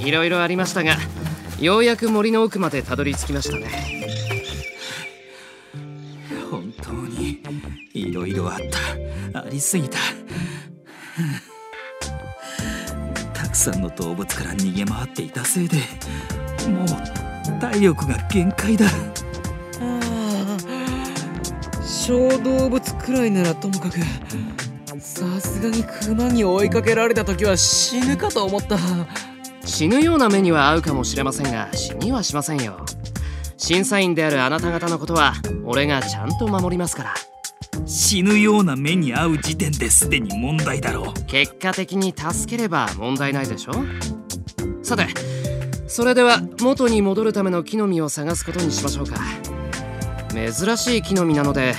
いろいろありましたがようやく森の奥までたどり着きましたね。本当にいろいろあった。ありすぎた。たくさんの動物から逃げ回っていたせいでもう体力が限界だ。小動物くらいならともかくさすがにクマに追いかけられた時は死ぬかと思った。死ぬような目には遭うかもしれませんが死にはしませんよ。審査員であるあなた方のことは俺がちゃんと守りますから。死ぬような目に遭う時点ですでに問題だろう。結果的に助ければ問題ないでしょ？さてそれでは元に戻るための木の実を探すことにしましょうか。珍しい木の実なので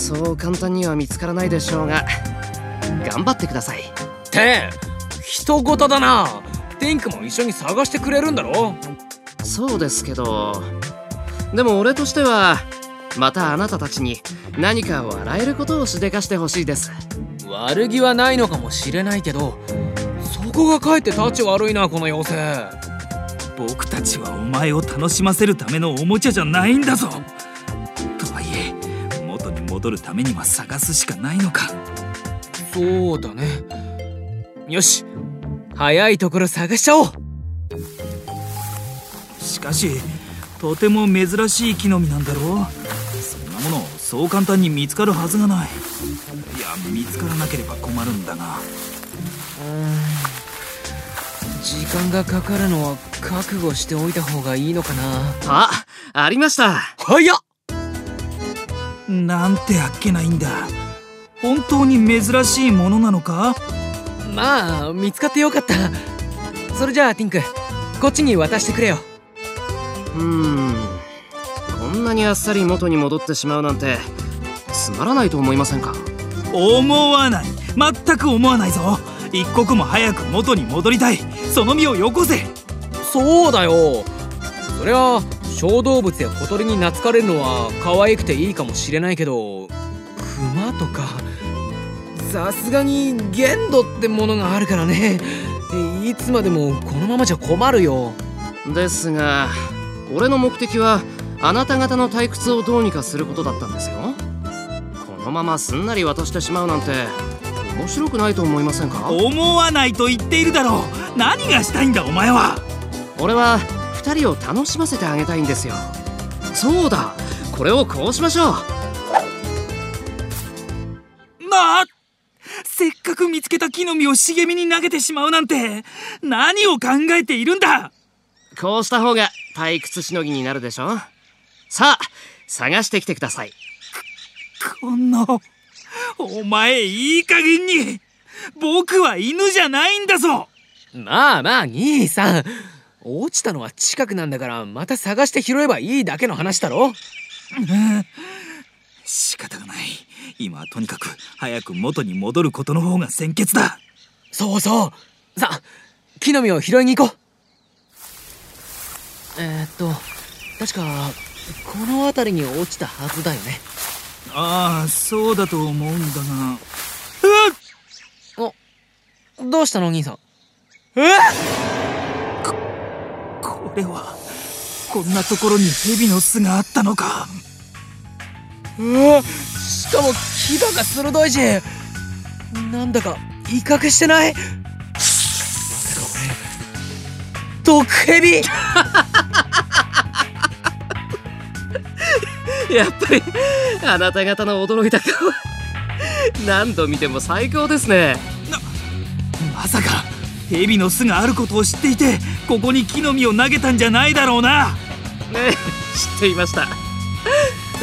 そう簡単には見つからないでしょうが頑張ってください。って人事だな。ティンクも一緒に探してくれるんだろ？そうですけどでも俺としてはまたあなたたちに何か笑えることをしでかしてほしいです。悪気はないのかもしれないけどそこがかえってタチ悪いなこの妖精。僕たちはお前を楽しませるためのおもちゃじゃないんだぞ戻るためには探すしかないのか。そうだね。よし。早いところ探しちゃおう。しかしとても珍しい木の実なんだろう。そんなものそう簡単に見つかるはずがない。いや見つからなければ困るんだが。時間がかかるのは覚悟しておいた方がいいのかなあありました早っなんてあっけないんだ。本当に珍しいものなのか？まあ見つかってよかった。それじゃあティンクこっちに渡してくれよ。うーんこんなにあっさり元に戻ってしまうなんてつまらないと思いませんか？思わない。全く思わないぞ。一刻も早く元に戻りたい。その身をよこせ。そうだよ。そりゃ小動物や小鳥に懐かれるのは可愛くていいかもしれないけどクマとかさすがに限度ってものがあるからね。いつまでもこのままじゃ困るよ。ですが俺の目的はあなた方の退屈をどうにかすることだったんですよ。このまますんなり渡してしまうなんて面白くないと思いませんか？思わないと言っているだろう。何がしたいんだお前は。俺は2人を楽しませてあげたいんですよ。そうだ。これをこうしましょう。なあせっかく見つけた木の実を茂みに投げてしまうなんて何を考えているんだ。こうした方が退屈しのぎになるでしょ。さあ探してきてください。このお前いい加減に僕は犬じゃないんだぞ。まあまあ兄さん落ちたのは近くなんだからまた探して拾えばいいだけの話だろ。仕方がない。今はとにかく早く元に戻ることの方が先決だ。そうそう。さあ木の実を拾いに行こう。えー、っと確かこの辺りに落ちたはずだよね。ああそうだと思うんだが。おどうしたの兄さん？えこれはこんなところに蛇の巣があったのか。うわしかも牙が鋭いしなんだか威嚇してない？まさか俺毒蛇？やっぱりあなた方の驚いた顔何度見ても最高ですね。まさか蛇の巣があることを知っていてここに木の実を投げたんじゃないだろうな。ね知っていました。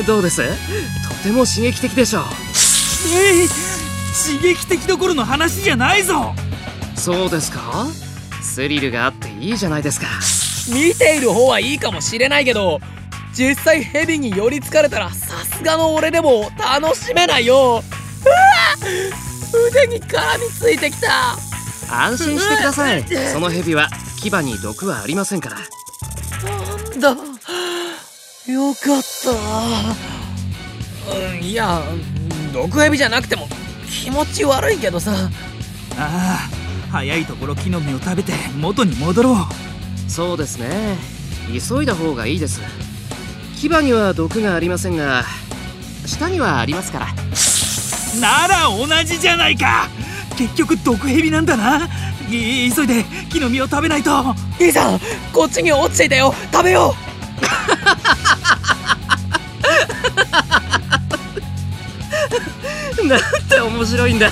どうです？とても刺激的でしょう。えい刺激的どころの話じゃないぞ。そうですか？スリルがあっていいじゃないですか。見ている方はいいかもしれないけど実際蛇に寄りつかれたらさすがの俺でも楽しめないよ。うわ腕に絡みついてきた。安心してください。その蛇は牙に毒はありませんから。なんだ。よかった。うんいや毒蛇じゃなくても気持ち悪いけどさ。ああ早いところ木の実を食べて元に戻ろう。そうですね。急いだ方がいいです。牙には毒がありませんが舌にはありますから。なら同じじゃないか。結局毒蛇なんだな急いで木の実を食べないと。兄さんこっちに落ちていたよ。食べよう。なんて面白いんだ